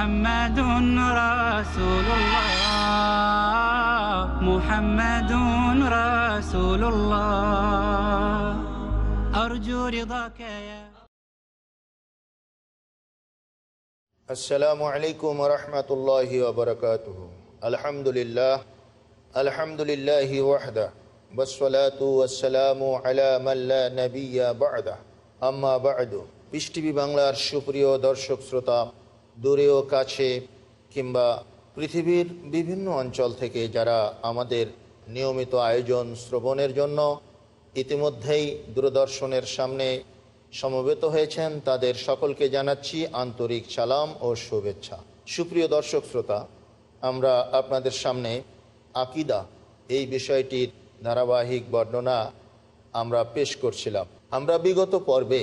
محمد رسول الله محمد رسول الله أرجو رضاك يا আসসালামু আলাইকুম রহমতুল্লাহ ওবরকাতুহ আলহামদুলিল্লাহ আলহামদুলিল্লাহ ওয়াহদা বসলাতু ওয়াসসালামু আলা মাল্লা নবিয়া বাদা আম্মা বাদু পিস টিভি বাংলার সুপ্রিয় দর্শক শ্রোতা দূরে ও কাছে কিংবা পৃথিবীর বিভিন্ন অঞ্চল থেকে যারা আমাদের নিয়মিত আয়োজন শ্রবণের জন্য ইতিমধ্যেই দূরদর্শনের সামনে সমবেত হয়েছেন, তাদের সকলকে জানাচ্ছি আন্তরিক সালাম ও শুভেচ্ছা। সুপ্রিয় দর্শক শ্রোতা, আমরা আপনাদের সামনে আকিদা, এই বিষয়টির ধারাবাহিক বর্ণনা আমরা পেশ করছিলাম। আমরা বিগত পর্বে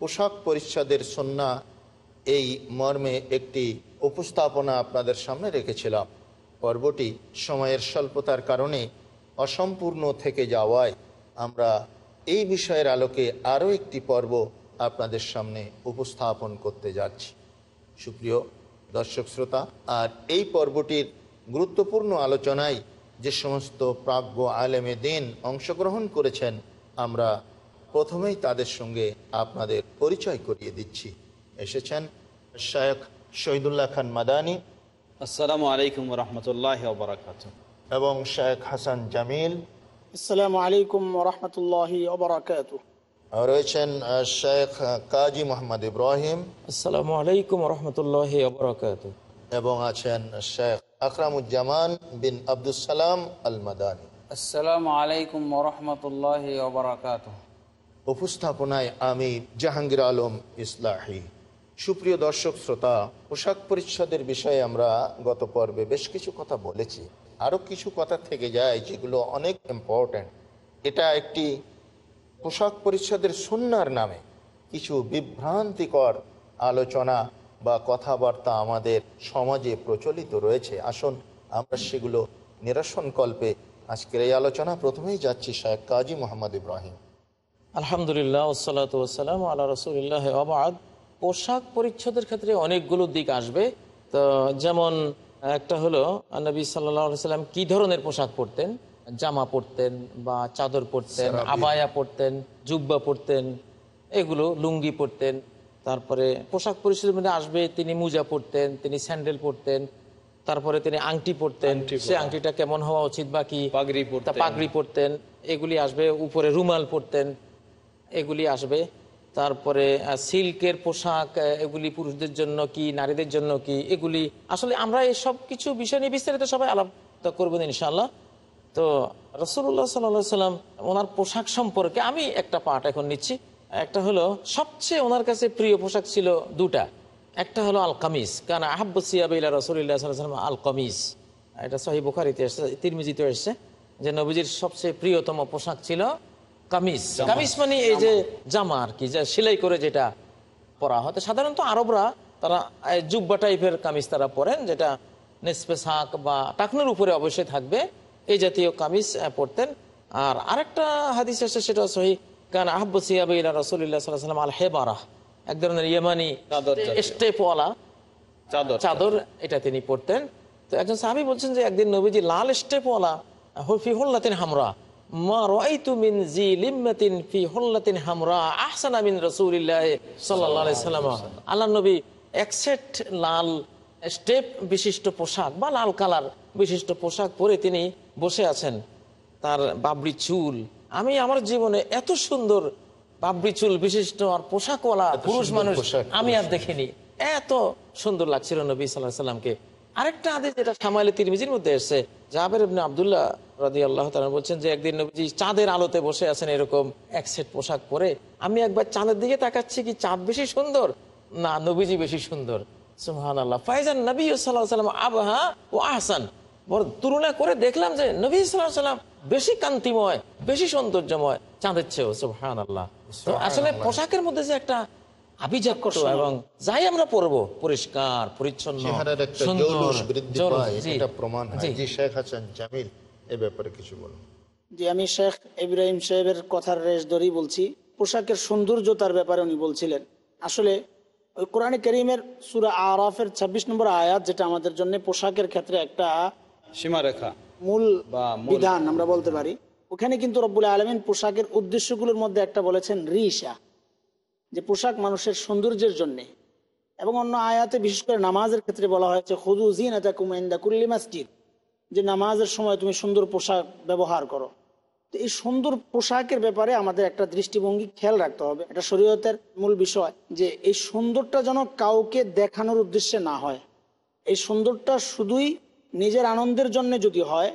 পোশাক পরিচ্ছদের সন্না এই মর্মে একটি উপস্থাপনা আপনাদের সামনে রেখেছিলাম। পর্বটি সময়ের স্বল্পতার কারণে অসম্পূর্ণ থেকে যাওয়ায় আমরা এই বিষয়ের আলোকে আরও একটি পর্ব আপনাদের সামনে উপস্থাপন করতে যাচ্ছি। সুপ্রিয় দর্শক শ্রোতা, আর এই পর্বটির গুরুত্বপূর্ণ আলোচনায় যে সমস্ত প্রাজ্ঞ আলেমে দিন অংশগ্রহণ করেছেন, আমরা প্রথমেই তাদের সঙ্গে আপনাদের পরিচয় করিয়ে দিচ্ছি। এসেছেন শায়ক শহীদুল্লাহ খান মাদানী আসসালামু আলাইকুম রহমতুল্লাহ বারাকাত এবং শায়ক হাসান জামিল। আসসালামু আলাইকুম রহমতুল্লাহ ওবরাকাত রয়েছেন শেখ কাজী মোহাম্মদ ইব্রাহিম। আসসালামু আলাইকুম রহমতুল্লাহ বরকাত এবং আছেন শেখ আকরামুজ্জামান বিন আব্দুসালাম আল মাদানী আসসালামু আলাইকুম ওরহমতুল্লাহ ওবরাকাত উপস্থাপনায় আমি জাহাঙ্গীর আলম ইসলাহি। সুপ্রিয় দর্শক, শ্রোতা, পোশাক পরিচ্ছদের বিষয়ে আমরা গত পর্বে বেশ কিছু কথা বলেছি। আরও কিছু কথা থেকে যায় যেগুলো অনেক ইম্পর্ট্যান্ট এটা একটি পোশাক পরিচ্ছদের সুন্নার নামে কিছু বিভ্রান্তিকর আলোচনা বা কথাবার্তা আমাদের সমাজে প্রচলিত রয়েছে। আসুন, আমরা সেগুলো নিরসন কল্পে আজকের এই আলোচনা প্রথমেই যাচ্ছি শাহেক কাজী মোহাম্মদ ইব্রাহিম। আলহামদুলিল্লাহ ওসালাত ওসালাম আল্লাহ রসুলিল্লাহ পোশাক পরিচ্ছদের ক্ষেত্রে অনেকগুলো দিক আসবে। তো যেমন একটা হলো নবী সাল্লাহ সাল্লাম কি ধরনের পোশাক পরতেন? জামা পরতেন বা চাদর পরতেন আবায়া পরতেন জুব্বা পরতেন এগুলো লুঙ্গি পরতেন। তারপরে পোশাক পরিচ্ছদের মধ্যে আসবে তিনি মুজা পরতেন তিনি স্যান্ডেল পরতেন তারপরে তিনি আংটি পরতেন। সে আংটিটা কেমন হওয়া উচিত বা কি? পাগড়ি পরতেন। পাগড়ি পরতেন এগুলি আসবে উপরে রুমাল পরতেন এগুলি আসবে। তারপরে সিল্কের পোশাক এগুলি পুরুষদের জন্য কি, নারীদের জন্য কি, এগুলি আসলে আমরা এই সব কিছু বিষয় নিয়ে বিস্তারিত সবাই আলাপ করবেন ইনশাল্লাহ তো রসুল্লাহ সাল্লা সাল্লাম ওনার পোশাক সম্পর্কে আমি একটা পাঠ এখন নিচ্ছি। একটা হলো, সবচেয়ে ওনার কাছে প্রিয় পোশাক ছিল দুটা। একটা হলো আল কামিজ কারণ আহাব্বসিয়াবিল্লা রসুল্লাহ সাল্লাম আল কামিজ এটা সহি বুখারিতে এসছে তিরমিজিতে এসছে, যে নবীজির সবচেয়ে প্রিয়তম পোশাক ছিল কামিজ। কামিজ মানে এই যে জামা। আর কি যা সেলাই করে যেটা পরা হয়। সাধারণত আরবরা তারা জুব্বা টাইপের কামিজ তারা পরেন যেটা নেসপে শাক বা টাকনোর উপরে অবশ্যই থাকবে। এই জাতীয় কামিজ পরতেন। আর আরেকটা হাদিস আছে সেটা সহি কারণ আহবসিয়াবিল্লা রসুল্লাহ সাল্লাম আল হেবারা এক ধরনের ইয়েমানি। স্টেপওয়ালা চাদর। চাদর এটা তিনি পড়তেন তো একজন সাহাবি বলছেন যে একদিন নবীজি লাল স্টেপওয়ালা ফি হল্লাতিন হামরা মা মিন জি লিম্মাতিন ফি হল্লাতিন হামরা আহসানা মিন রাসূলিল্লাহ সাল্লাল্লাহু আলাইহি সাল্লাম। আল্লাহ নবী এক সেট লাল স্টেপ বিশিষ্ট পোশাক বা লাল কালার বিশিষ্ট পোশাক পরে তিনি বসে আছেন। তার বাবরি চুল। আমি আমার জীবনে এত সুন্দর বাবরি চুল বিশিষ্ট আর পোশাকওয়ালা পুরুষ মানুষ আমি আর দেখিনি। এত সুন্দর লাগছিল নবী সাল্লাহ সাল্লামকে। আরেকটা আদেশ যেটা সামাইলে তিরমিজির মধ্যে এসছে জাবের ইবনে আবদুল্লাহ রাদি আল্লাহ তালা বলছেন যে একদিন নবীজি চাঁদের আলোতে বসে আছেন এরকম এক সেট পোশাক পরে। আমি একবার চাঁদের দিকে তাকাচ্ছি কি চাঁদ বেশি সুন্দর? না নবীজি বেশি সুন্দর। সুহান আল্লাহ ফাইজান নবী সাল্লাহ সাল্লাম আবহা ও আহসান। বড় তুলনা করে দেখলাম যে নবী সাল্লাহ সাল্লাম বেশি কান্তিময় বেশি সৌন্দর্যময় চাঁদের চেয়েও সুহান আল্লাহ আসলে পোশাকের মধ্যে যে একটা এবং যাই আমরা পরবো পরিষ্কার পরিচ্ছন্ন প্রমাণ হয়। শেখ হাসান জামিল এ ব্যাপারে কিছু বলুন। আমি শেখ ইব্রাহিম সাহেবের কথার রেশ ধরেই বলছি পোশাকের সৌন্দর্যতার ব্যাপারে উনি বলছিলেন। আসলে ওই কোরআনে করিমের সুরা আরাফের ২৬ নম্বর আয়াত যেটা আমাদের জন্য পোশাকের ক্ষেত্রে একটা সীমারেখা মূল বা মূল- বিধান আমরা বলতে পারি ওখানে কিন্তু রব্বুল আলমিন পোশাকের উদ্দেশ্যগুলোর মধ্যে একটা বলেছেন রিসা যে পোশাক মানুষের সৌন্দর্যের জন্য। এবং অন্য আয়াতে বিশেষ করে নামাজের ক্ষেত্রে বলা হয়েছে হুদু জিন কুল্লি মসজিদ যে নামাজের সময় তুমি সুন্দর পোশাক ব্যবহার করো। তো এই সুন্দর পোশাকের ব্যাপারে আমাদের একটা দৃষ্টিভঙ্গি খেয়াল রাখতে হবে। এটা শরীয়তের মূল বিষয় যে এই সুন্দরটা যেন কাউকে দেখানোর উদ্দেশ্যে না হয়। এই সুন্দরটা শুধুই নিজের আনন্দের জন্য যদি হয়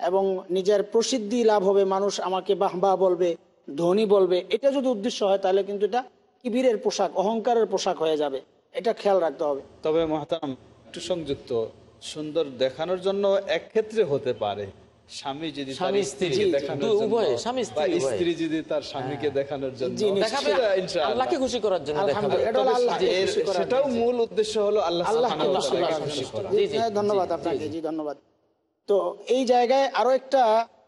এবং নিজের প্রসিদ্ধি লাভ হবে, মানুষ আমাকে বাহ বাহ বলবে, ধনী বলবে, এটা যদি উদ্দেশ্য হয় তাহলে কিন্তু এটা কিবিরের পোশাক অহংকারের পোশাক হয়ে যাবে। এটা খেয়াল রাখতে হবে। তবে মহাতারাম একটু সংযুক্ত। সুন্দর দেখানোর জন্য এক ক্ষেত্রে হতে পারে। স্বামী যদি তার স্ত্রীকে দেখানোর জন্য স্বামী স্ত্রী যদি তার স্বামীকে দেখানোর জন্য। জি, নিশ্চয়ই। দেখাবে সেটা ইনশাআল্লাহ। আল্লাহকে খুশি করার জন্য দেখাবে। আলহামদুলিল্লাহ, এটা হলো তবে আল্লাহকে এর- খুশি করার সেটাও মূল উদ্দেশ্য হলো আল্লাহ আল্লাহ সুবহানাহু ওয়া তাআলাকে খুশি করা। জি, জি, ধন্যবাদ আপনাকে জি, জি ধন্যবাদ। তো এই জায়গায় আরও একটা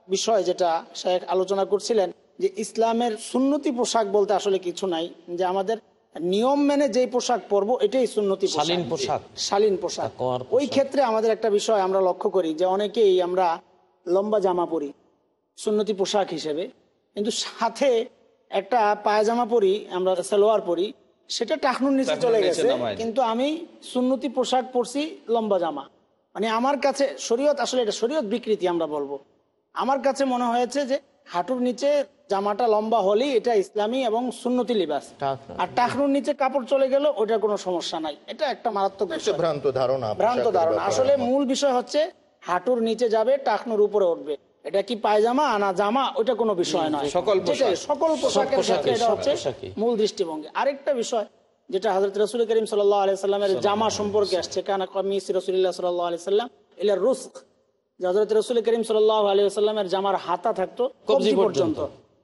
বিষয় যেটা শেখ আলোচনা করছিলেন যে ইসলামের সুন্নতি পোশাক বলতে আসলে কিছু নাই যে আমাদের নিয়ম মেনে যে পোশাক পরবো এটাই সুন্নতি পোশাক। শালীন পোশাক। শালীন পোশাক। ওই ক্ষেত্রে আমাদের একটা বিষয় আমরা লক্ষ্য করি যে অনেকেই আমরা লম্বা জামা পরি সুন্নতি পোশাক হিসেবে। কিন্তু সাথে একটা পায়জামা পরি আমরা সালোয়ার পরি সেটা টাকনুর নিচে চলে গেছে কিন্তু আমি সুন্নতি পোশাক পরছি লম্বা জামা। মানে আমার কাছে শরীয়ত আসলে এটা শরীয়ত বিকৃতি আমরা বলব। আমার কাছে মনে হয়েছে যে হাঁটুর নিচে জামাটা লম্বা হলেই এটা ইসলামী এবং সুন্নতি লিবাস। আর টাকনুর নিচে কাপড় চলে গেল ওটার কোনো সমস্যা নাই। এটা একটা মারাত্মক ভ্রান্ত ধারণা ভ্রান্ত ধারণা। আসলে মূল বিষয় হচ্ছে হাঁটুর নিচে যাবে টাকনুর উপরে উঠবে। এটা কি পায়জামা না জামা ওটা কোনো বিষয় নয়। সকল সকল পোশাকের ক্ষেত্রে এটা হচ্ছে মূল দৃষ্টিভঙ্গি। আরেকটা বিষয় যেটা হজরত রসুল করিম সাল্লামের জামা সম্পর্কে আসছে। কানা কমিস রসুল্লাহ সাল্লাহ আলি সাল্লাম এলার রুস্ক যে হজরত রসুল করিম সাল্লাহ আলি সাল্লামের জামার হাতা থাকতো কবজি পর্যন্ত।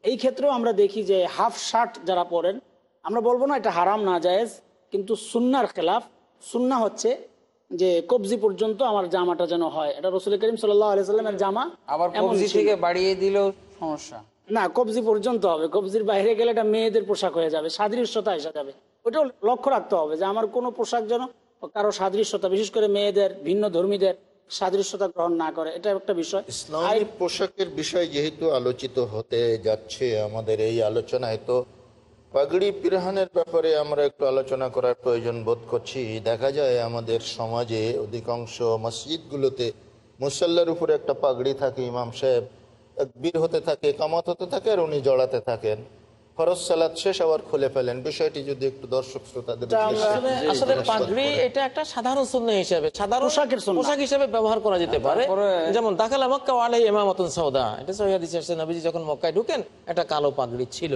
এই ক্ষেত্রেও আমরা দেখি যে হাফ শার্ট যারা পরেন আমরা বলব না এটা হারাম না জায়েজ কিন্তু সুন্নার খেলাফ সুন্না হচ্ছে যে কবজি পর্যন্ত আমার জামাটা যেন হয়। এটা রসুল করিম সাল্লামের জামা আবার কবজি থেকে বাড়িয়ে দিলেও সমস্যা। না কবজি পর্যন্ত হবে। কবজির বাইরে গেলে এটা মেয়েদের পোশাক হয়ে যাবে সাদৃশ্যতা এসে যাবে। ওটাও লক্ষ্য রাখতে হবে যে আমার কোনো পোশাক যেন কারও সাদৃশ্যতা বিশেষ করে মেয়েদের ভিন্ন ধর্মীদের সাদৃশ্যতা গ্রহণ না করে এটা একটা বিষয়। ইসলামী পোশাকের বিষয় যেহেতু আলোচিত হতে যাচ্ছে আমাদের এই আলোচনায় তো পাগড়ি পিরহানের ব্যাপারে আমরা একটু আলোচনা করার প্রয়োজন বোধ করছি। দেখা যায় আমাদের সমাজে অধিকাংশ মসজিদগুলোতে মুসল্লার উপরে একটা পাগড়ি থাকে ইমাম সাহেব বীর হতে থাকে কামাত হতে থাকে আর উনি জড়াতে থাকেন। ফরজ সালাদ শেষ আবার খুলে ফেলেন। বিষয়টি যদি একটু দর্শক শ্রোতাদের এটা আসলে পাগড়ি এটা একটা সাধারণ সুন্নাহ হিসেবে সাধারণ পোশাকের পোশাক হিসেবে ব্যবহার করা যেতে পারে। যেমন দাখালা মক্কা আলাই ইমামাতুন সৌদা এটা সহিহ নবীজি যখন মক্কায় ঢুকেন একটা কালো পাগড়ি ছিল।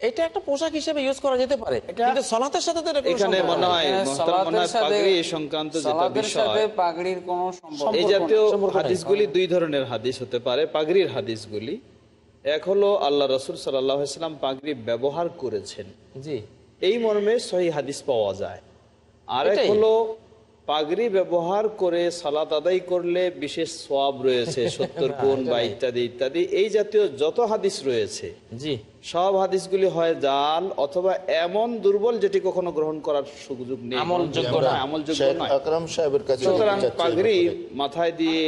এটা একটা পোশাক হিসেবে ইউজ করা যেতে পারে। কিন্তু সলাতের সাথে তো এটা কোনো এখানে মনে হয় এখানে মোহতারাম সালাতের সাথে- পাগড়ি সংক্রান্ত যেটা বিষয়। পাগড়ির কোনো সম্পর্ক এই জাতীয়। হাদিসগুলি দুই ধরনের হাদিস হতে পারে পাগড়ির হাদিসগুলি। এক হলো আল্লাহ রসুল সাল্লাম পাগড়ি ব্যবহার করেছেন। জি। এই মর্মে সহি হাদিস পাওয়া যায়। আর এক হলো পাগড়ি ব্যবহার করে সালাত আদায় করলে বিশেষ সোয়াব রয়েছে সত্তর গুণ বা ইত্যাদি ইত্যাদি। এই জাতীয় যত হাদিস রয়েছে জি। সব হাদিসগুলি হয় জাল অথবা এমন দুর্বল যেটি কখনো গ্রহণ করার সুযোগ নেই। আমলযোগ্য নয়। আমলযোগ্য নয়। আকরাম সাহেবের কাছে সুতরাং জানতে চাচ্ছি এই পাগড়ি মাথায় দিয়ে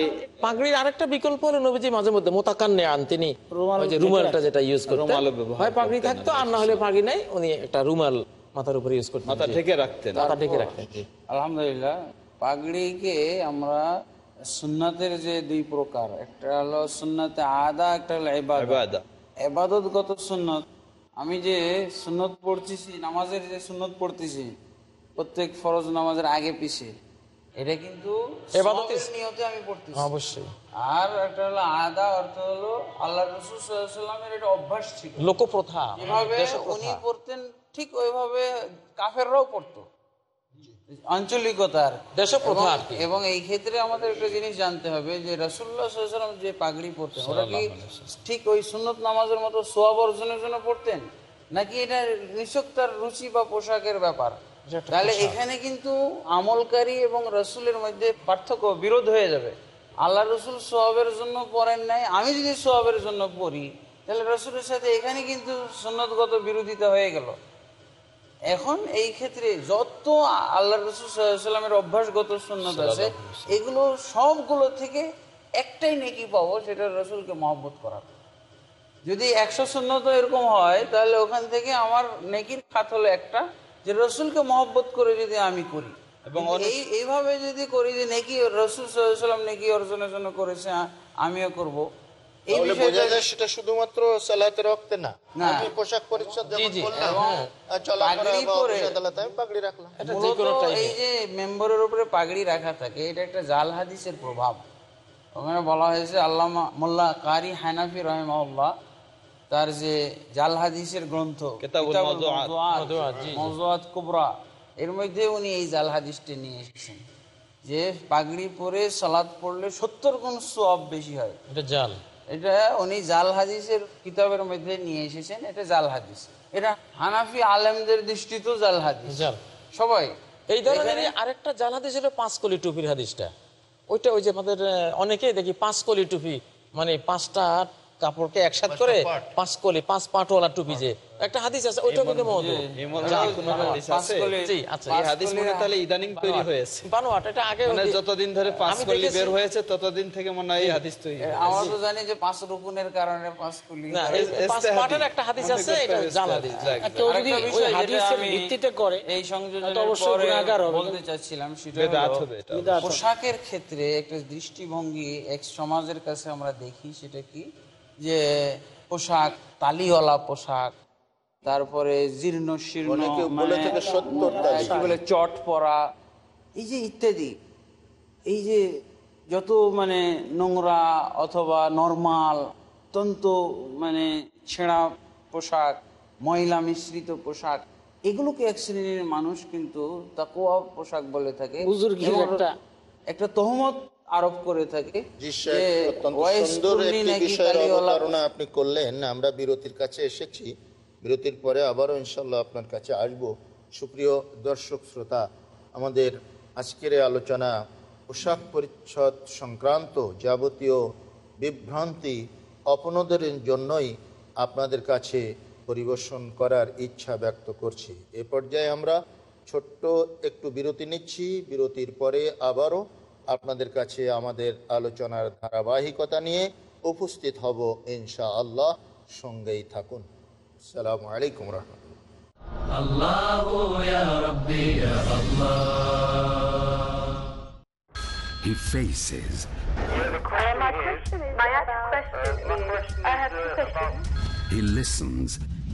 পাগড়ির আরেকটা বিকল্প হলো নবীজি মাঝে মধ্যে মোতাকান নেন তিনি রুমাল ওই যে রুমালটা যেটা ইউজ করতেন। হয় পাগড়ি থাকতো আর না হলে পাগড়ি নাই উনি একটা রুমাল মাথার উপরে ইউজ করতেন মাথা ঢেকে রাখতেন। মাথা ঢেকে রাখতেন আলহামদুলিল্লাহ পাগড়িকে আমরা সুন্নাতের যে দুই প্রকার একটা হলো সুন্নাতে আদা একটা হলো ইবাদত। ইবাদত। এবাদতগত সুন্নত? আমি যে সুন্নত পড়তেছি নামাজের যে সুন্নত পড়তেছি প্রত্যেক ফরজ নামাজের আগে পিছে এটা কিন্তু নিয়তে আমি পড়তেছি। অবশ্যই। আর একটা হলো আদা অর্থ হলো আল্লাহ রসুল সাল্লামের এটা অভ্যাস ছিল। লোকপ্রথা যেভাবে উনি পড়তেন ঠিক ওইভাবে কাফেররাও পড়তো। আঞ্চলিকতার। এবং- আর এবং এই ক্ষেত্রে আমাদের একটা জিনিস জানতে হবে যে রাসুল্লাহ সাল্লাম যে পাগড়ি পরতেন ওরা কি ঠিক ওই সুন্নত নামাজের মতো সোয়াব অর্জনের জন্য পড়তেন? নাকি এটা নিছক তার রুচি বা পোশাকের ব্যাপার? তাহলে এখানে কিন্তু আমলকারী এবং রসুলের মধ্যে পার্থক্য বিরোধ হয়ে যাবে। আল্লাহ রসুল সোয়াবের জন্য পড়েন নাই আমি যদি সোয়াবের জন্য পড়ি তাহলে রসুলের সাথে এখানে কিন্তু সুন্নতগত বিরোধিতা হয়ে গেল। এখন এই ক্ষেত্রে যত আল্লাহ রসুল সাল্লামের অভ্যাসগত সুন্নত আছে এগুলো সবগুলো থেকে একটাই নেকি পাবো সেটা রসুলকে মহব্বত করা। যদি একশো সুন্নত এরকম হয় তাহলে ওখান থেকে আমার নেকির খাত হলো একটা যে রসুলকে মহব্বত করে যদি আমি করি। এবং এই এইভাবে যদি করি যে নেকি রসুল সাল্লাম নেকি অর্জনের জন্য করেছে আমিও করব। এই বোঝা যায় সেটা শুধুমাত্র সালাতে রক্তে না। না। আমি পোশাক পরিচ্ছদ যেমন করলাম চলাফেরা বা আদালতে আমি পাগড়ি রাখলাম। এটা যে মূলত কোনো টাইমে এই যে মেম্বরের উপরে পাগড়ি রাখা থাকে এটা একটা জাল হাদিসের প্রভাব। ওখানে বলা হয়েছে আল্লামা মোল্লা কারি হানাফি রহমাউল্লাহ তার যে জাল হাদিসের গ্রন্থ কুবরা এর মধ্যে উনি এই জাল হাদিসটি নিয়ে এসেছেন যে পাগড়ি পরে সালাদ পড়লে সত্তর গুণ সব বেশি হয়। এটা জাল। এটা উনি জাল হাদিসের কিতাবের মধ্যে নিয়ে এসেছেন এটা জাল হাদিস। এটা হানাফি আলেমদের দৃষ্টিতেও জাল হাদিস। সবাই। এই ধরনের আরেকটা জাল হাদিস হলো পাঁচ কলি টুপির হাদিসটা। ওইটা ওই যে আমাদের অনেকেই দেখি পাঁচ কলি টুপি মানে পাঁচটা কাপড়কে একসাথ করে পাঁচ কলি পাঁচ পাটওয়ালা টুপি যে। একটা হাদিস আছে ওইটা কিন্তু আচ্ছা। এই হাদিস মনে হয় তাহলে ইদানিং তৈরি হয়েছে। বানোয়াট এটা আগে মানে ওই- যতদিন ধরে পাঁচ কলি বের হয়েছে ততদিন থেকে মনে হয় এই হাদিস তৈরি আমরা তো জানি যে পাঁচ রুকুনের কারণে পাঁচ কলি না, এই এস- পাঁচ ইস্তেহাদি। পাটের একটা হাদিস আছে এটা জাল হাদিস কেউ যদি ওই হাদিসের ভিত্তিতে করে এই সংযোজনের অবশ্যই গুনাহগার হবে। বলতে চাচ্ছিলাম সেটা বেদাত হবে এটা। পোশাকের ক্ষেত্রে একটা দৃষ্টিভঙ্গি এক সমাজের কাছে আমরা দেখি সেটা কি? যে পোশাক তালিওয়ালা পোশাক তারপরে জীর্ণ শীর্ণ। কি বলে চট পরা এই যে ইত্যাদি। এই যে যত মানে নোংরা অথবা নর্মাল অত্যন্ত মানে ছেঁড়া পোশাক ময়লা মিশ্রিত পোশাক এগুলোকে এক শ্রেণির মানুষ কিন্তু তাকুয়া পোশাক বলে থাকে? একটা তহমত আরোপ করে থাকে আপনি করলেন আমরা বিরতির কাছে এসেছি। বিরতির পরে আবারও ইনশাল্লাহ আপনার কাছে আসব। সুপ্রিয় দর্শক শ্রোতা আমাদের আজকের আলোচনা পোশাক পরিচ্ছদ সংক্রান্ত যাবতীয় বিভ্রান্তি অপনদের জন্যই আপনাদের কাছে পরিবেশন করার ইচ্ছা ব্যক্ত করছি। এ পর্যায়ে আমরা ছোট্ট একটু বিরতি নিচ্ছি। বিরতির পরে আবারও আপনাদের কাছে আমাদের আলোচনার ধারাবাহিকতা নিয়ে উপস্থিত হব ইনশা আল্লাহ সঙ্গেই থাকুন সালাম আলাইকুম He faces. My question is, my question is, I have two questions. He listens.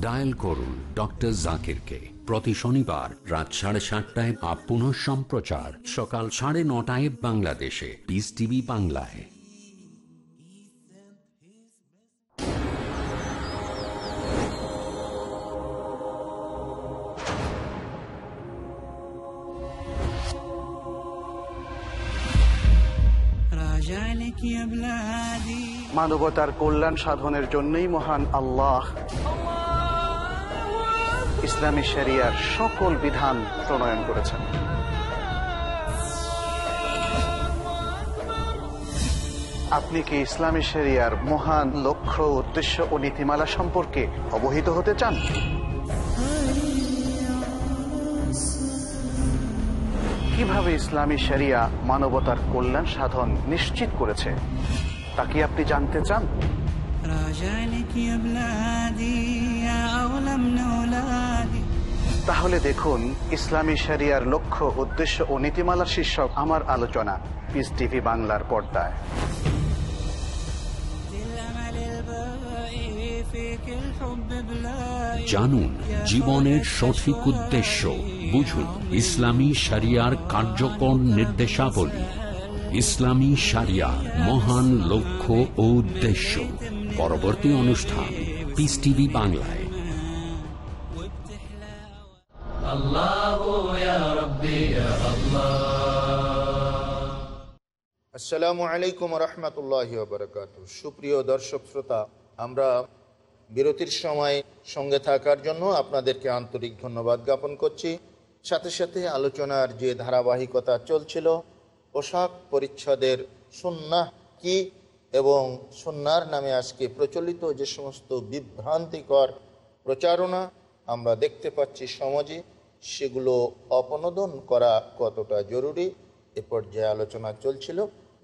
Dial করুন ডক্টর জাকিরকে। প্রতি শনিবার রাত সাড়ে সাতটায় আপ পুনঃ সম্প্রচার সকাল সাড়ে নটায় বাংলাদেশে। পিস টিভি বাংলায়। মানবতার কল্যাণ সাধনের জন্যই মহান আল্লাহ। ইসলামী শরিয়ার সকল বিধান প্রণয়ন করেছেন। আপনি কি ইসলামী শরিয়ার মহান লক্ষ্য, উদ্দেশ্য ও নীতিমালা সম্পর্কে অবহিত হতে চান? কীভাবে ইসলামী শরিয়া মানবতার কল্যাণ সাধন নিশ্চিত করেছে, তা কি আপনি জানতে চান? তাহলে দেখুন, ইসলামী সেরিয়ার লক্ষ্য, উদ্দেশ্য ও নীতিমালার শীর্ষক আমার আলোচনা পিস টিভি বাংলার পর্দায়। জানুন, জীবনের সঠিক উদ্দেশ্য, বুঝুন, ইসলামী সারিয়ার কার্যকর নির্দেশাবলী। ইসলামী সারিয়া মহান লক্ষ্য ও উদ্দেশ্য। পরবর্তী অনুষ্ঠান পিস টিভি বাংলায়। আসসালামু আলাইকুম রহমতুল্লাহ সুপ্রিয় দর্শক শ্রোতা, আমরা বিরতির সময় সঙ্গে থাকার জন্য আপনাদেরকে আন্তরিক ধন্যবাদ জ্ঞাপন করছি। সাথে সাথে আলোচনার যে ধারাবাহিকতা চলছিল, পোশাক পরিচ্ছদের সুন্নাহ কি এবং সুন্নার নামে আজকে প্রচলিত যে সমস্ত বিভ্রান্তিকর প্রচারণা আমরা দেখতে পাচ্ছি সমাজে সেগুলো অপনোদন করা কতটা জরুরি? এ পর্যায়ে আলোচনা চলছিল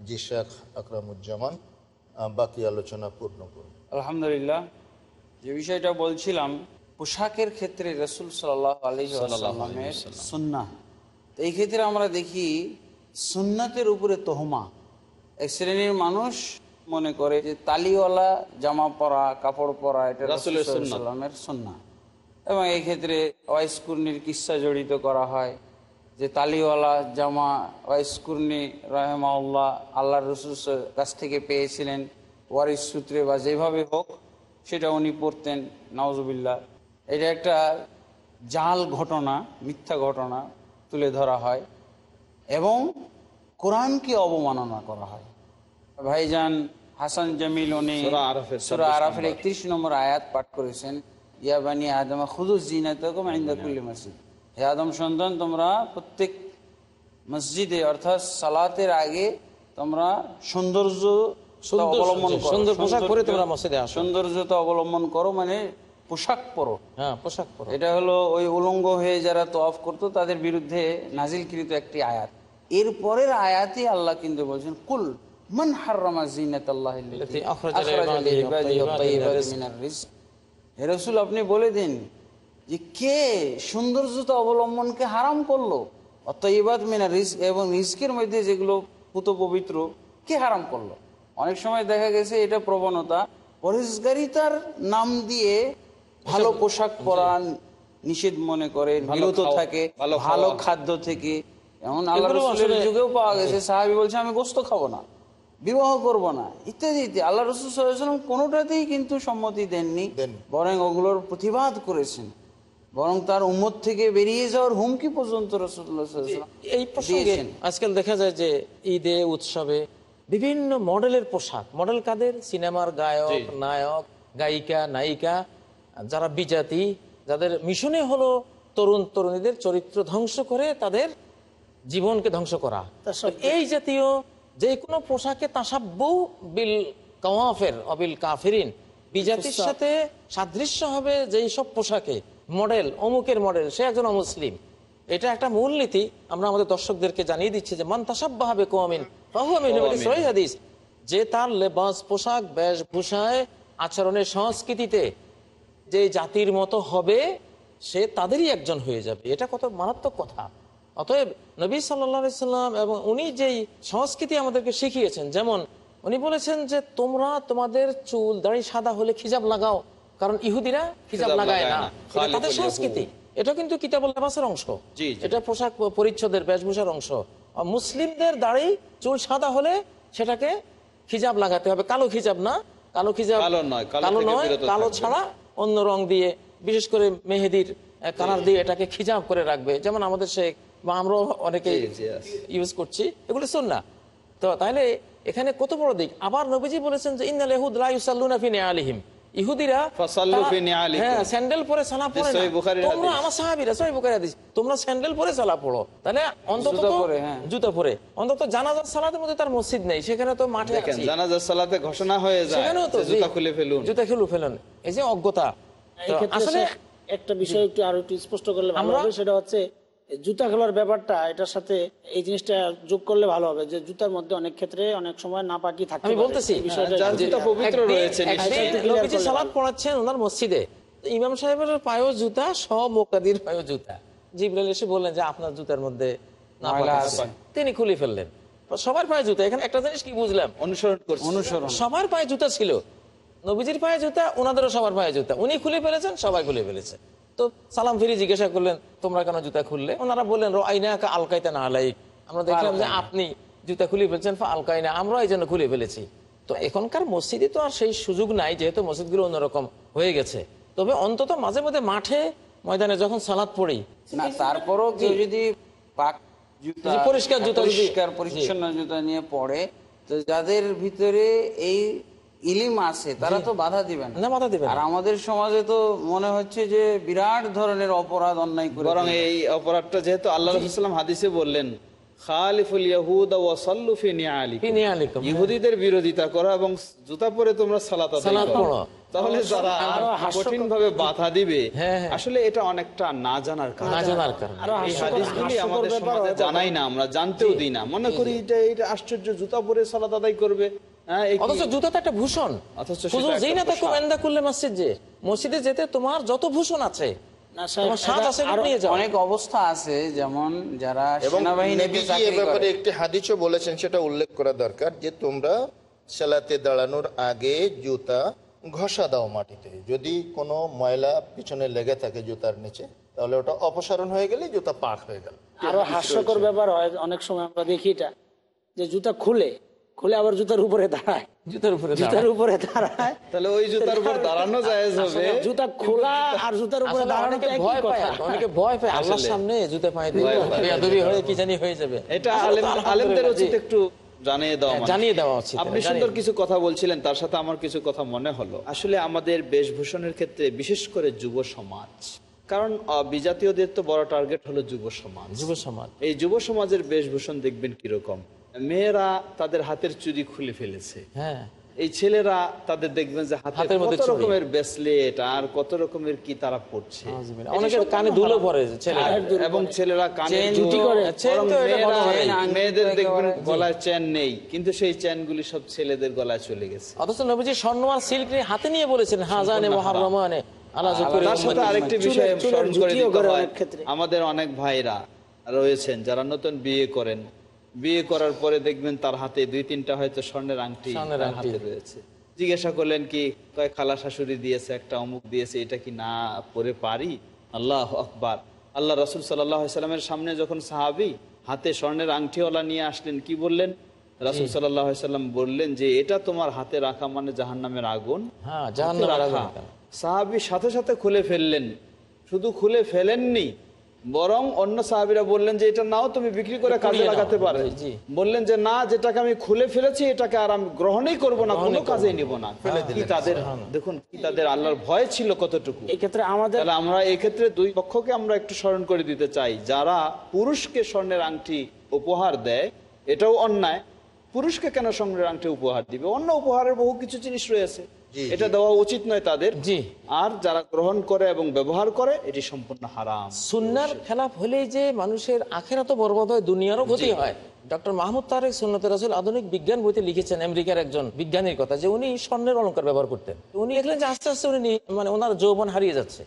জি শেখ আকরামুজ্জামান। বাকি আলোচনা পূর্ণ করুন। আলহামদুলিল্লাহ যে বিষয়টা বলছিলাম পোশাকের ক্ষেত্রে রসুল সাল্লাহ আলহিমের সুন্না তো এই ক্ষেত্রে আমরা দেখি সুন্নাতের উপরে তহমা। এক শ্রেণির মানুষ মনে করে যে তালিওয়ালা জামা পরা কাপড় পরা এটা। রাসুলের সুন্না এবং এই ক্ষেত্রে ওয়াইসকুর্নির কিস্সা জড়িত করা হয়? যে তালিওয়ালা জামা ওয়াইসকুর্নি রহমাউল্লাহ আল্লাহ রসুল কাছ থেকে পেয়েছিলেন ওয়ারিস সূত্রে বা যেভাবে হোক সেটা উনি পড়তেন নওয়াজবিল্লা এটা একটা জাল ঘটনা মিথ্যা ঘটনা তুলে ধরা হয় এবং কোরআনকে অবমাননা করা হয়। ভাইজান হাসান জামিল উনি সূরা আরাফের সূরা 26 একত্রিশ নম্বর আয়াত পাঠ করেছেন। আদমা মসজিদ। হে আদম সন্তান তোমরা প্রত্যেক মসজিদে অর্থাৎ সালাতের আগে তোমরা সৌন্দর্য অবলম্বন সুন্দর পোশাক পরে তোমরা মসজিদে আসো। সৌন্দর্যতা অবলম্বন করো মানে পোশাক পরো। হ্যাঁ পোশাক পরো। এটা হলো ওই উলঙ্গ হয়ে যারা তফ করতো তাদের বিরুদ্ধে নাজিলকৃত একটি আয়াত। এর পরের আয়াতই আল্লাহ কিন্তু বলছেন কুল মান হার্রামা জিনাত আল্লাহ হে রসুল আপনি বলে দিন যে কে সৌন্দর্যতা অবলম্বনকে হারাম করল? অতএবাদ মিনা রিস্ক এবং রিস্কের মধ্যে যেগুলো পুত পবিত্র কে হারাম করল? অনেক সময় দেখা গেছে এটা প্রবণতা পরিষ্কারিতার নাম দিয়ে ভালো পোশাক পরা নিষেধ মনে করে বিরত থাকে ভালো খাদ্য থেকে। এমন আল্লাহ যুগেও পাওয়া গেছে সাহাবি বলছে আমি গোস্ত খাব না। বিবাহ করব না ইত্যাদি ইত্যাদি। আল্লাহ রসুল সাল্লাম কোনোটাতেই কিন্তু সম্মতি দেননি। বরং ওগুলোর প্রতিবাদ করেছেন। বরং তার উম্মত থেকে বেরিয়ে যাওয়ার হুমকি পর্যন্ত রসুল্লাহ এই প্রসঙ্গে আজকাল দেখা যায় যে ঈদে উৎসবে বিভিন্ন মডেলের পোশাক মডেল কাদের? সিনেমার গায়ক নায়ক গায়িকা নায়িকা যারা বিজাতি যাদের মিশনে হলো তরুণ তরুণীদের চরিত্র ধ্বংস করে তাদের জীবনকে ধ্বংস করা। এই জাতীয় যে কোনো পোশাকে তাসাব্বু বিল কাওয়াফের অবিল কাফেরিন। বিজাতির সাথে সাদৃশ্য হবে যেই সব পোশাকে মডেল অমুকের মডেল সে একজন অমুসলিম। এটা একটা মূলনীতি আমরা আমাদের দর্শকদেরকে জানিয়ে দিচ্ছি যে মান তাসাব্বাহ হবে হাদিস। যে তার লেবাস পোশাক বেশভূষায় আচরণের সংস্কৃতিতে যে জাতির মতো হবে সে তাদেরই একজন হয়ে যাবে। এটা কত মারাত্মক কথা। অতএব নবী সাল্লা সাল্লাম এবং উনি যেই সংস্কৃতি আমাদেরকে শিখিয়েছেন যেমন উনি বলেছেন যে তোমরা তোমাদের চুল দাড়ি সাদা হলে খিজাব লাগাও কারণ ইহুদিরা খিজাব লাগায় না। তাদের সংস্কৃতি। এটা কিন্তু লেবাসের অংশ। এটা পোশাক পরিচ্ছদের বেশভূষার অংশ। মুসলিমদের দাড়ি চুল সাদা হলে সেটাকে খিজাব লাগাতে হবে। কালো খিজাব না। কালো খিজাব কালো নয়, কালো। ছাড়া অন্য রং দিয়ে বিশেষ করে মেহেদির কালার দিয়ে এটাকে খিজাব করে রাখবে। যেমন আমাদের শেখ বা আমরাও অনেকে। ইউজ করছি। এগুলো শোন না তো তাহলে এখানে কত বড় দিক? আবার নবীজি বলেছেন যে ইন্নাল ইহুদ লা ইউসাল্লুনা ফি নিআলিহিম। ইহুদিরা ফাসাল্লু ফি নিআলিকুম। হ্যাঁ স্যান্ডেল পরে সালা পড়ে না। তোমরা আমার সাহাবীরা সহিহ বুখারী হাদিস। তোমরা স্যান্ডেল পরে সালা পড়ো। তাহলে অন্তত জুতা পরে, হ্যাঁ। জুতা পরে। অন্তত জানাজার সালাতের মধ্যে তার মসজিদ নেই। সেখানে তো মাঠে দেখেন জানাজার সালাতে ঘোষণা হয়ে যায় সেখানেও তো জুতা খুলে ফেলুন। জুতা খুলে ফেলুন। এই যে অজ্ঞতা। আসলে একটা বিষয় একটু আরও একটু স্পষ্ট করলে ভালো আমরা- হবে সেটা হচ্ছে জুতা খেলার ব্যাপারটা এটার সাথে এই জিনিসটা যোগ করলে ভালো হবে যে জুতার মধ্যে অনেক ক্ষেত্রে অনেক সময় নাপাকি থাকতে আমি বলতেছি সালাত পড়াচ্ছেন ওনার মসজিদে ইমাম সাহেবের পায়েও জুতা সব মোকাদির পায়েও জুতা। জিবরাইল এসে বললেন যে আপনার জুতার মধ্যে না। তিনি খুলে ফেললেন। সবার পায়ে জুতা এখানে একটা জিনিস কি বুঝলাম? অনুসরণ করছে। অনুসরণ। সবার পায়ে জুতা ছিল। নবীজির পায়ে জুতা ওনাদেরও সবার পায়ে জুতা। উনি খুলে ফেলেছেন সবাই খুলে ফেলেছে। তো সালাম ফিরি জিজ্ঞাসা করলেন তোমরা কেন জুতা খুললে? ওনারা বললেন রো আইনা আলকাইতা না আলাই আমরা দেখলাম যে আপনি জুতা খুলে ফেলছেন আলকাইনা আমরা এই জন্য খুলে ফেলেছি। তো এখনকার মসজিদে তো আর সেই সুযোগ নাই যেহেতু মসজিদগুলো অন্যরকম হয়ে গেছে। তবে অন্তত মাঝে মধ্যে মাঠে ময়দানে যখন সালাদ পড়ি না তারপরও কেউ যদি পরিষ্কার জুতা পরিষ্কার পরিচ্ছন্ন জুতা নিয়ে পড়ে তো যাদের ভিতরে এই ইলিম আছে তারা তো বাধা দিবেন না। বাধা দিবেন আর আমাদের সমাজে তো মনে হচ্ছে যে বিরাট ধরনের অপরাধ অন্যায় করে বরং এই অপরাধটা যেহেতু আল্লাহ রসুলাম হাদিসে বললেন খালিফুল ইয়াহুদ ওয়া ফি নিআলিকুম। নিআলিকুম, হ্যাঁ। ইহুদিদের বিরোধিতা করো এবং জুতা পরে তোমরা সালাত আদায় করো। তাহলে যারা কঠিন ভাবে বাধা দিবে হ্যাঁ, হ্যাঁ। আসলে এটা অনেকটা না জানার কারণ। না জানার কারণে। এই হাদিসগুলি আমাদের সমাজে জানাই না আমরা জানতেও দিই না। মনে করি এটা এটা আশ্চর্য জুতা পরে সালাত আদায় করবে। অথচ জুতা তো একটা ভূষণ মসজিদ যে মসজিদে যেতে তোমার যত ভূষণ আছে না, সাহেব, তোমার সাজ এটা আছে আরো- নিয়ে যাও। অনেক অবস্থা আছে যেমন যারা ব্যাপারে একটি হাদিসও বলেছেন সেটা উল্লেখ করা দরকার যে তোমরা সেলাতে দাঁড়ানোর আগে জুতা ঘষা দাও মাটিতে। যদি কোনো ময়লা পিছনে লেগে থাকে জুতার নিচে তাহলে ওটা অপসারণ হয়ে গেলে জুতা পাক হয়ে গেল। আরও হাস্যকর ব্যাপার হয় অনেক সময় আমরা দেখি এটা যে জুতা খুলে খুলে আবার জুতার উপরে দাঁড়ায়। জুতার উপরে জুতার উপরে দাঁড়ায়। তাহলে ওই জুতার উপর দাঁড়ানো জায়েজ হবে জুতা খোলা আর জুতার উপরে দাঁড়ানো ভয় পায় অনেকে ভয় পায় আল্লাহর সামনে জুতা পায়ে দিয়ে বেয়াদবি হয়ে কি জানি হয়ে যাবে। এটা আলেম- আলেমদের উচিত একটু জানিয়ে দেওয়া হ্যাঁ, জানিয়ে দেওয়া উচিত, আপনি সুন্দর কিছু কথা বলছিলেন তার সাথে আমার কিছু কথা মনে হলো। আসলে আমাদের বেশভূষণের ক্ষেত্রে বিশেষ করে যুব সমাজ কারণ বিজাতীয়দের তো বড় টার্গেট হলো যুব সমাজ। যুব সমাজ। এই যুব সমাজের বেশভূষণ দেখবেন কীরকম? মেয়েরা তাদের হাতের চুরি খুলে ফেলেছে। হ্যাঁ। এই ছেলেরা তাদের দেখবেন যে হাতের মধ্যে কত রকমের ব্রেসলেট আর কত রকমের কি তারা পড়ছে অনেকের কানে দুলো পরে ছেলে এবং ছেলেরা কানে জুটি করে। মেয়েদের দেখবেন গলায় চেন নেই। কিন্তু সেই চেনগুলি সব ছেলেদের গলায় চলে গেছে। অথচ নবীজি স্বর্ণ আর সিল্ক নিয়ে হাতে নিয়ে বলেছেন হাজানে মহারমানে আরেকটি বিষয়ে হয়। আমাদের অনেক ভাইরা রয়েছেন যারা নতুন বিয়ে করেন। বিয়ে করার পরে দেখবেন তার হাতে দুই তিনটা হয়তো স্বর্ণের আংটি। হাতে রয়েছে। জিজ্ঞাসা করলেন কি কয় খালা শাশুড়ি দিয়েছে একটা অমুক দিয়েছে এটা কি না পরে পারি? আল্লাহ আকবার। আল্লাহ রসুল সাল্লামের সামনে যখন সাহাবি হাতে স্বর্ণের আংটিওয়ালা নিয়ে আসলেন কি বললেন? রাসুল সাল্লাম বললেন যে এটা তোমার হাতে রাখা মানে জাহান্নামের আগুন? হ্যাঁ। আগুন। সাহাবি সাথে সাথে খুলে ফেললেন। শুধু খুলে ফেলেননি বরং অন্য সাহাবিরা বললেন যে এটা নাও তুমি বিক্রি করে কাজে লাগাতে পারে। বললেন যে না যেটাকে আমি খুলে ফেলেছি এটাকে আর আমি গ্রহণই করব না কোনো কাজেই নিব না। কি তাদের দেখুন কি তাদের আল্লাহর ভয় ছিল কতটুকু। এক্ষেত্রে আমাদের আমরা এক্ষেত্রে দুই পক্ষকে আমরা একটু স্মরণ করে দিতে চাই। যারা পুরুষকে স্বর্ণের আংটি উপহার দেয় এটাও অন্যায়। পুরুষকে কেন স্বর্ণের আংটি উপহার দিবে? অন্য উপহারের বহু কিছু জিনিস রয়েছে। এটা দেওয়া উচিত নয় তাদের। জি। আর যারা গ্রহণ করে এবং ব্যবহার করে এটি সম্পূর্ণ হারাম। সুন্নার খেলাফ হলেই যে মানুষের আখেরা তো বরবাদ হয় দুনিয়ারও ক্ষতি হয়। ডক্টর মাহমুদ তারেক সুন্নত রাসুল আধুনিক বিজ্ঞান বইতে লিখেছেন আমেরিকার একজন বিজ্ঞানীর কথা যে উনি স্বর্ণের অলঙ্কার ব্যবহার করতেন। উনি দেখলেন যে আস্তে আস্তে উনি মানে ওনার যৌবন হারিয়ে যাচ্ছে।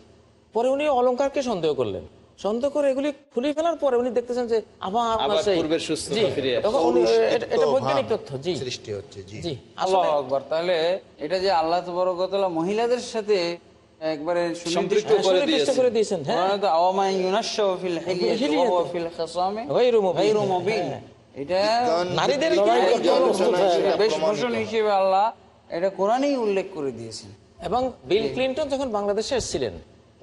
পরে উনি অলঙ্কারকে সন্দেহ করলেন। সন্দেহ করে এগুলি খুলে ফেলার পরে উনি দেখতেছেন যে আবার এটা- বৈজ্ঞানিক তথ্য জি। সৃষ্টি হচ্ছে জি। আল্লাহ আকবর। তাহলে এটা যে আল্লাহ তবরকতলা মহিলাদের সাথে একবারে সুনির্দিষ্ট করে দিয়েছেন। এটা নারীদের। হিসেবে আল্লাহ এটা কোরআনেই উল্লেখ করে দিয়েছেন। এবং বিল ক্লিন্টন যখন বাংলাদেশে এসেছিলেন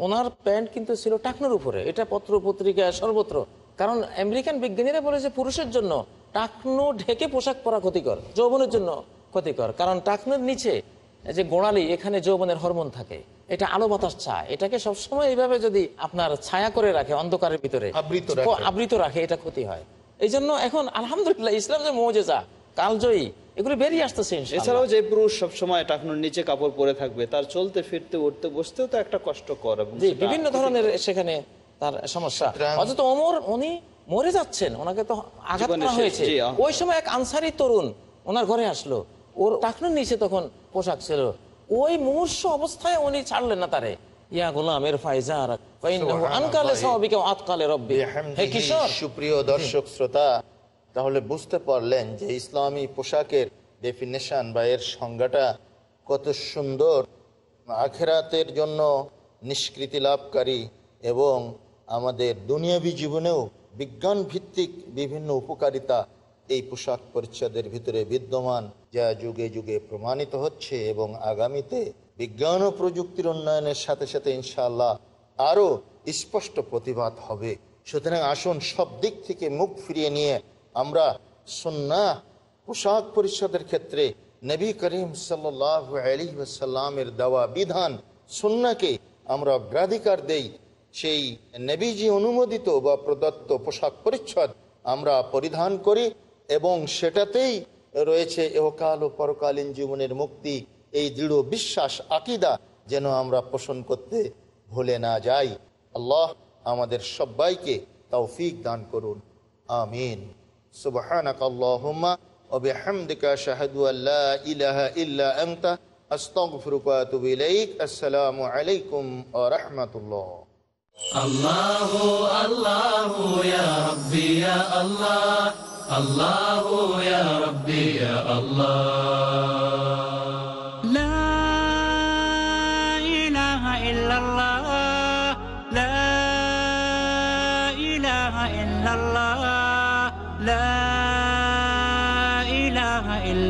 ওনার প্যান্ট কিন্তু ছিল টাকনোর উপরে এটা পত্র পত্রিকা সর্বত্র। কারণ আমেরিকান বিজ্ঞানীরা বলে যে পুরুষের জন্য টাকনো ঢেকে পোশাক পরা ক্ষতিকর যৌবনের জন্য ক্ষতিকর। কারণ টাকনোর নিচে যে গোড়ালি এখানে যৌবনের হরমোন থাকে। এটা আলো বাতাস চায় এটাকে সবসময় এইভাবে যদি আপনার ছায়া করে রাখে অন্ধকারের ভিতরে আবৃত রাখে। আবৃত রাখে এটা ক্ষতি হয়। এই জন্য এখন আলহামদুলিল্লাহ ইসলাম যে মৌজেজা কালজয়ী এগুলি বেরিয়ে আসতেছে এছাড়াও যে পুরুষ সবসময় টাকনুর নিচে কাপড় পরে থাকবে তার চলতে ফিরতে উঠতে বসতেও তো একটা কষ্টকর এবং বিভিন্ন ধরনের সেখানে তার সমস্যা। অথচ ওমর উনি মরে যাচ্ছেন ওনাকে তো আঘাত করা হয়েছে। ওই সময় এক আনসারি তরুণ ওনার ঘরে আসলো। ওর টাকনুর নিচে তখন পোশাক ছিল। ওই মুমূর্ষ অবস্থায় উনি ছাড়লেন না তারে। ইয়া গোলামের ফাইজার আনকালে ওয়া আতকালে রব্বি। হে কিশোর। সুপ্রিয় দর্শক শ্রোতা। তাহলে বুঝতে পারলেন যে ইসলামী পোশাকের ডেফিনেশন বা এর সংজ্ঞাটা কত সুন্দর। আখেরাতের জন্য নিষ্কৃতি লাভকারী এবং আমাদের দুনিয়াবী জীবনেও বিজ্ঞান ভিত্তিক বিভিন্ন উপকারিতা এই পোশাক পরিচ্ছদের ভিতরে বিদ্যমান, যা যুগে যুগে প্রমাণিত হচ্ছে এবং আগামীতে বিজ্ঞান ও প্রযুক্তির উন্নয়নের সাথে সাথে ইনশাআল্লাহ আরও স্পষ্ট প্রতিবাদ হবে। সুতরাং আসুন সব দিক থেকে মুখ ফিরিয়ে নিয়ে আমরা সন্না পোশাক পরিচ্ছদের ক্ষেত্রে নবী করিম সাল্লাহ সাল্লামের দেওয়া বিধান সন্নাকে আমরা অগ্রাধিকার দেই। সেই নবীজি অনুমোদিত বা প্রদত্ত পোশাক পরিচ্ছদ আমরা পরিধান করি এবং সেটাতেই রয়েছে এহকাল ও পরকালীন জীবনের মুক্তি, এই দৃঢ় বিশ্বাস, আকিদা যেন আমরা পোষণ করতে ভুলে না যাই। আল্লাহ আমাদের সবাইকে তৌফিক দান করুন। আমিন। سبحانك اللهم وبحمدك أشهد أن لا إله إلا أنت أستغفرك وأتوب إليك. السلام عليكم ورحمة الله. الله الله يا ربي يا الله الله يا ربي يا الله.